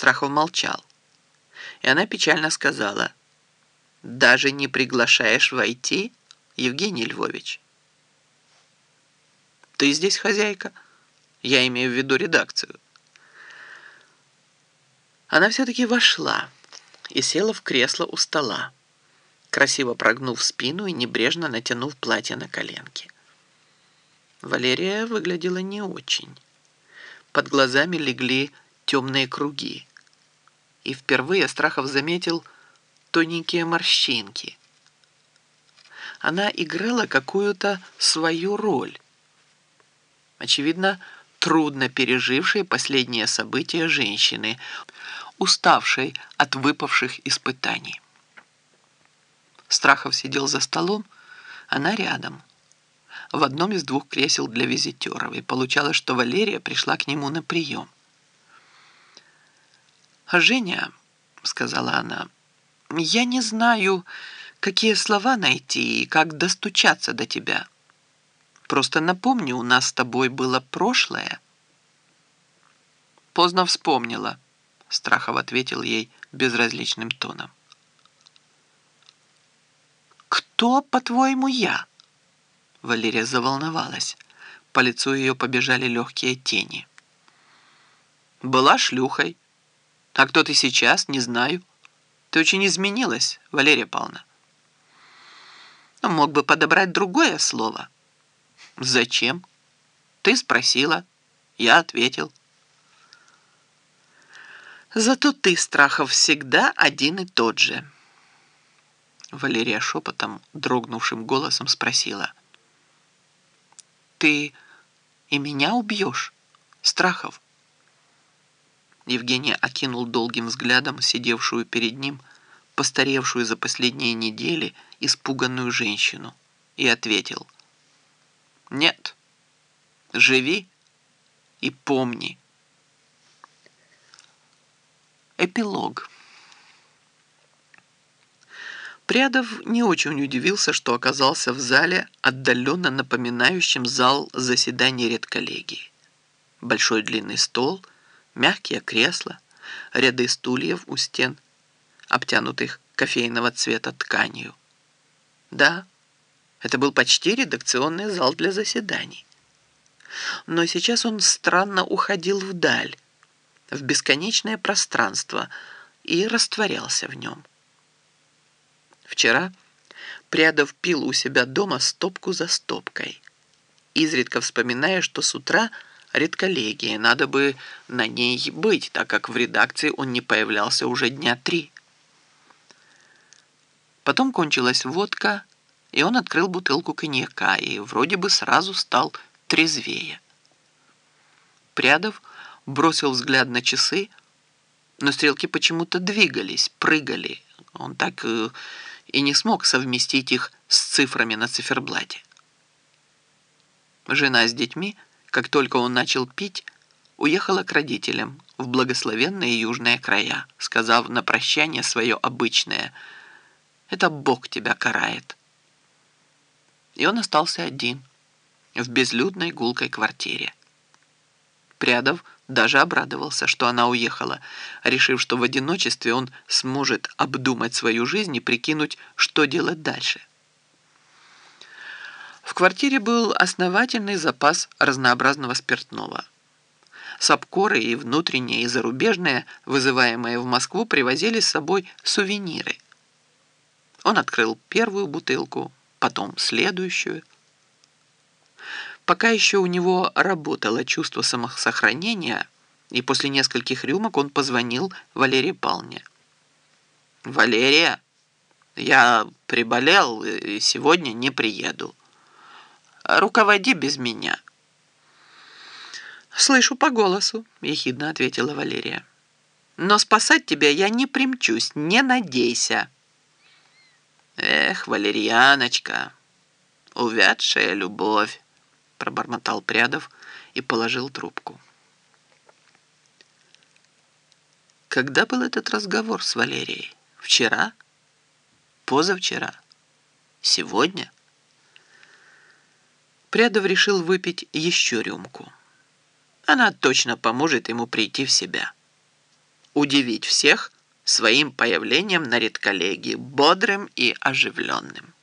Страхов молчал. И она печально сказала, «Даже не приглашаешь войти, Евгений Львович?» «Ты здесь хозяйка?» Я имею в виду редакцию. Она все-таки вошла и села в кресло у стола, красиво прогнув спину и небрежно натянув платье на коленки. Валерия выглядела не очень. Под глазами легли темные круги. И впервые Страхов заметил тоненькие морщинки. Она играла какую-то свою роль. Очевидно, трудно пережившей последние события женщины, уставшей от выпавших испытаний. Страхов сидел за столом, она рядом, в одном из двух кресел для визитеров, и получалось, что Валерия пришла к нему на прием. «Женя», — сказала она, — «я не знаю, какие слова найти и как достучаться до тебя. Просто напомню, у нас с тобой было прошлое». «Поздно вспомнила», — Страхов ответил ей безразличным тоном. «Кто, по-твоему, я?» Валерия заволновалась. По лицу ее побежали легкие тени. «Была шлюхой», а кто ты сейчас, не знаю. Ты очень изменилась, Валерия Павловна. Ну, мог бы подобрать другое слово. Зачем? Ты спросила, я ответил. Зато ты, Страхов, всегда один и тот же. Валерия шепотом, дрогнувшим голосом спросила. Ты и меня убьешь, Страхов? Евгений окинул долгим взглядом сидевшую перед ним, постаревшую за последние недели, испуганную женщину, и ответил. «Нет, живи и помни». Эпилог. Прядов не очень удивился, что оказался в зале, отдаленно напоминающем зал заседаний редколлегии. Большой длинный стол — мягкие кресла, ряды стульев у стен, обтянутых кофейного цвета тканью. Да, это был почти редакционный зал для заседаний. Но сейчас он странно уходил вдаль, в бесконечное пространство и растворялся в нем. Вчера Прядов пил у себя дома стопку за стопкой, изредка вспоминая, что с утра – редколлегии. Надо бы на ней быть, так как в редакции он не появлялся уже дня три. Потом кончилась водка, и он открыл бутылку коньяка и вроде бы сразу стал трезвее. Прядов бросил взгляд на часы, но стрелки почему-то двигались, прыгали. Он так э, и не смог совместить их с цифрами на циферблате. Жена с детьми – как только он начал пить, уехала к родителям в благословенные южные края, сказав на прощание свое обычное «Это Бог тебя карает». И он остался один в безлюдной гулкой квартире. Прядов даже обрадовался, что она уехала, решив, что в одиночестве он сможет обдумать свою жизнь и прикинуть, что делать дальше. В квартире был основательный запас разнообразного спиртного. Сапкоры и внутренние, и зарубежные, вызываемые в Москву, привозили с собой сувениры. Он открыл первую бутылку, потом следующую. Пока еще у него работало чувство самосохранения, и после нескольких рюмок он позвонил Валерии Павловне. «Валерия, я приболел и сегодня не приеду» руководи без меня». «Слышу по голосу», — ехидно ответила Валерия. «Но спасать тебя я не примчусь, не надейся». «Эх, валерьяночка, увядшая любовь», — пробормотал Прядов и положил трубку. Когда был этот разговор с Валерией? Вчера? Позавчера? Сегодня? Прядов решил выпить еще рюмку. Она точно поможет ему прийти в себя. удивить всех своим появлением на редколлегии, бодрым и оживленным.